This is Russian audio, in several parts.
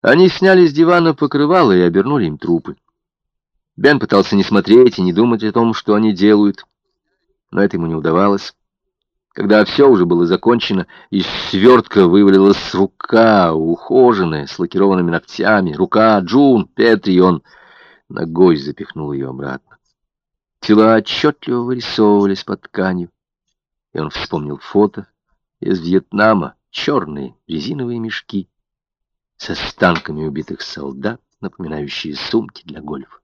Они сняли с дивана покрывало и обернули им трупы. Бен пытался не смотреть и не думать о том, что они делают, но это ему не удавалось. Когда все уже было закончено, из свертка вывалилась рука, ухоженная, с лакированными ногтями. Рука Джун, Петри, и он ногой запихнул ее обратно. Тела отчетливо вырисовывались под тканью, и он вспомнил фото из Вьетнама, черные резиновые мешки с останками убитых солдат, напоминающие сумки для гольфа.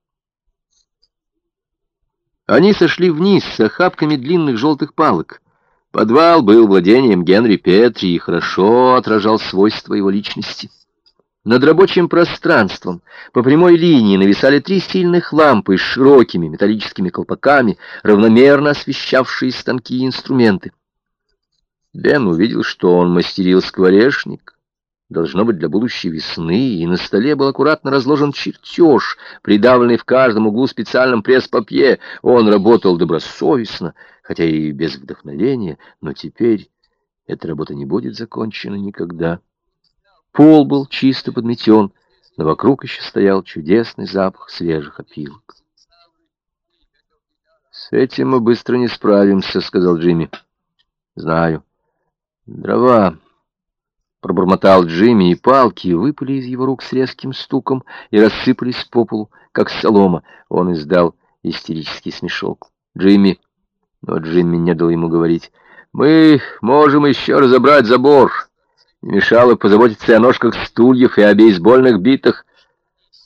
Они сошли вниз с охапками длинных желтых палок. Подвал был владением Генри Петри и хорошо отражал свойства его личности. Над рабочим пространством по прямой линии нависали три сильных лампы с широкими металлическими колпаками, равномерно освещавшие станки и инструменты. Бен увидел, что он мастерил скворечник, должно быть для будущей весны, и на столе был аккуратно разложен чертеж, придавленный в каждом углу специальным пресс-папье. Он работал добросовестно, хотя и без вдохновения, но теперь эта работа не будет закончена никогда. Пол был чисто подметен, но вокруг еще стоял чудесный запах свежих опилок. «С этим мы быстро не справимся», — сказал Джимми. «Знаю. Дрова». Пробормотал Джимми, и палки выпали из его рук с резким стуком и рассыпались по полу, как солома. Он издал истерический смешок. «Джимми...» Но Джимми не дал ему говорить. «Мы можем еще разобрать забор». Не мешало позаботиться о ножках стульев и о бейсбольных битах.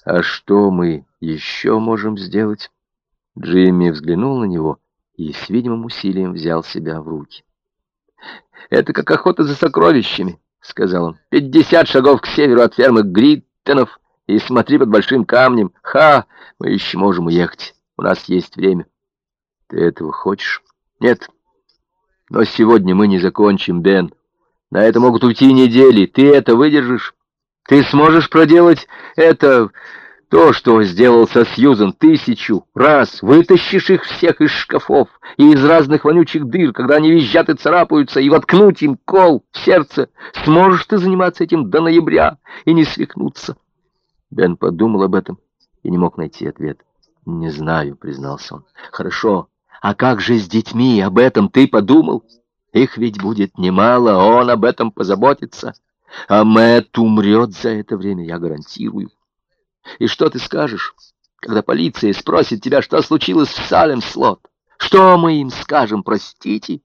А что мы еще можем сделать? Джимми взглянул на него и с видимым усилием взял себя в руки. «Это как охота за сокровищами», — сказал он. «Пятьдесят шагов к северу от фермы Гриттенов, и смотри под большим камнем. Ха! Мы еще можем уехать. У нас есть время». «Ты этого хочешь?» «Нет. Но сегодня мы не закончим, Бен. На это могут уйти недели. Ты это выдержишь? Ты сможешь проделать это, то, что сделал со Сьюзан, тысячу раз. Вытащишь их всех из шкафов и из разных вонючих дыр, когда они визжат и царапаются, и воткнуть им кол в сердце. Сможешь ты заниматься этим до ноября и не свихнуться? Бен подумал об этом и не мог найти ответ. «Не знаю», — признался он. «Хорошо. А как же с детьми? Об этом ты подумал?» Их ведь будет немало, он об этом позаботится. А Мэтт умрет за это время, я гарантирую. И что ты скажешь, когда полиция спросит тебя, что случилось в Салем-Слот? Что мы им скажем, простите?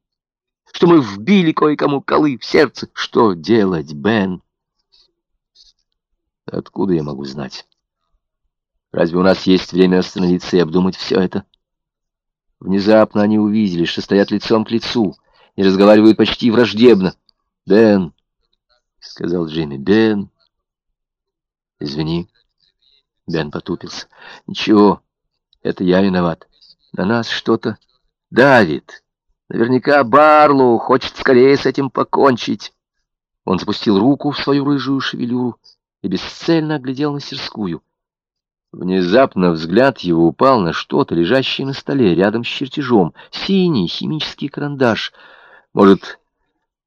Что мы вбили кое-кому колы в сердце? Что делать, Бен? Откуда я могу знать? Разве у нас есть время остановиться и обдумать все это? Внезапно они увидели, что стоят лицом к лицу, и разговаривают почти враждебно. «Бен», — сказал Джимми, — «Бен». «Извини». Бен потупился. «Ничего, это я виноват. На нас что-то давит. Наверняка Барлоу хочет скорее с этим покончить». Он запустил руку в свою рыжую шевелюру и бесцельно оглядел мастерскую. Внезапно взгляд его упал на что-то, лежащее на столе рядом с чертежом. Синий химический карандаш — может,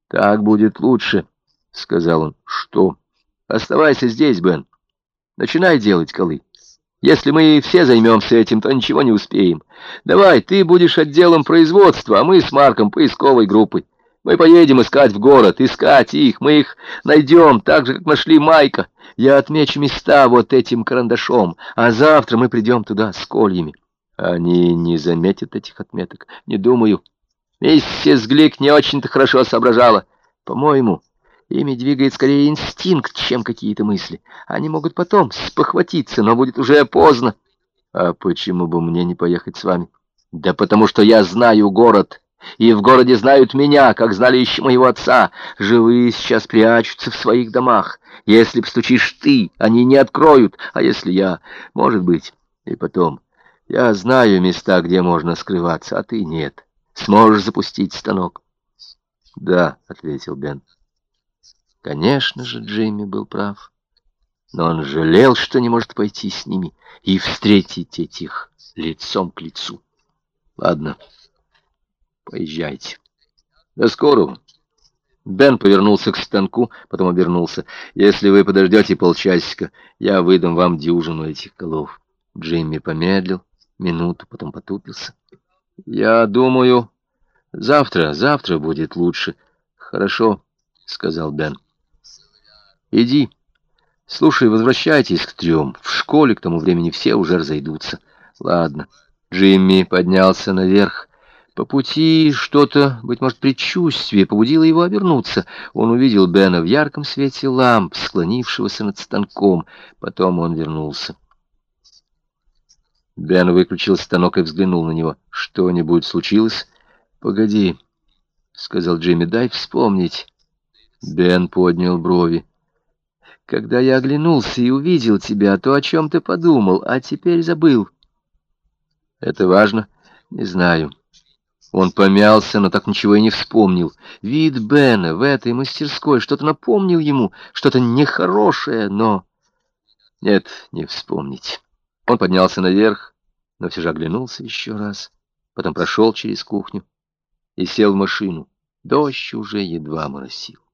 так будет лучше, — сказал он. Что? Оставайся здесь, Бен. Начинай делать колы. Если мы все займемся этим, то ничего не успеем. Давай, ты будешь отделом производства, а мы с Марком поисковой группой. Мы поедем искать в город, искать их. Мы их найдем так же, как нашли Майка. Я отмечу места вот этим карандашом, а завтра мы придем туда с кольями. Они не заметят этих отметок, не думаю. Миссис Глик не очень-то хорошо соображала. По-моему, ими двигает скорее инстинкт, чем какие-то мысли. Они могут потом спохватиться, но будет уже поздно. А почему бы мне не поехать с вами? Да потому что я знаю город, и в городе знают меня, как знали еще моего отца. Живые сейчас прячутся в своих домах. Если постучишь ты, они не откроют, а если я, может быть. И потом, я знаю места, где можно скрываться, а ты нет. Сможешь запустить станок?» «Да», — ответил Бен. Конечно же, Джимми был прав. Но он жалел, что не может пойти с ними и встретить этих лицом к лицу. «Ладно, поезжайте. До скорого». Бен повернулся к станку, потом обернулся. «Если вы подождете полчасика, я выдам вам дюжину этих голов». Джимми помедлил минуту, потом потупился. «Я думаю, завтра, завтра будет лучше». «Хорошо», — сказал Бен. «Иди. Слушай, возвращайтесь к трем. В школе к тому времени все уже разойдутся». «Ладно». Джимми поднялся наверх. По пути что-то, быть может, предчувствие побудило его обернуться. Он увидел Бена в ярком свете ламп, склонившегося над станком. Потом он вернулся. Бен выключил станок и взглянул на него. «Что-нибудь случилось?» «Погоди», — сказал Джимми, — «дай вспомнить». Бен поднял брови. «Когда я оглянулся и увидел тебя, то о чем ты подумал, а теперь забыл». «Это важно?» «Не знаю». Он помялся, но так ничего и не вспомнил. Вид Бена в этой мастерской что-то напомнил ему, что-то нехорошее, но... Нет, не вспомнить. Он поднялся наверх, но все же оглянулся еще раз, потом прошел через кухню и сел в машину. Дождь уже едва моросил.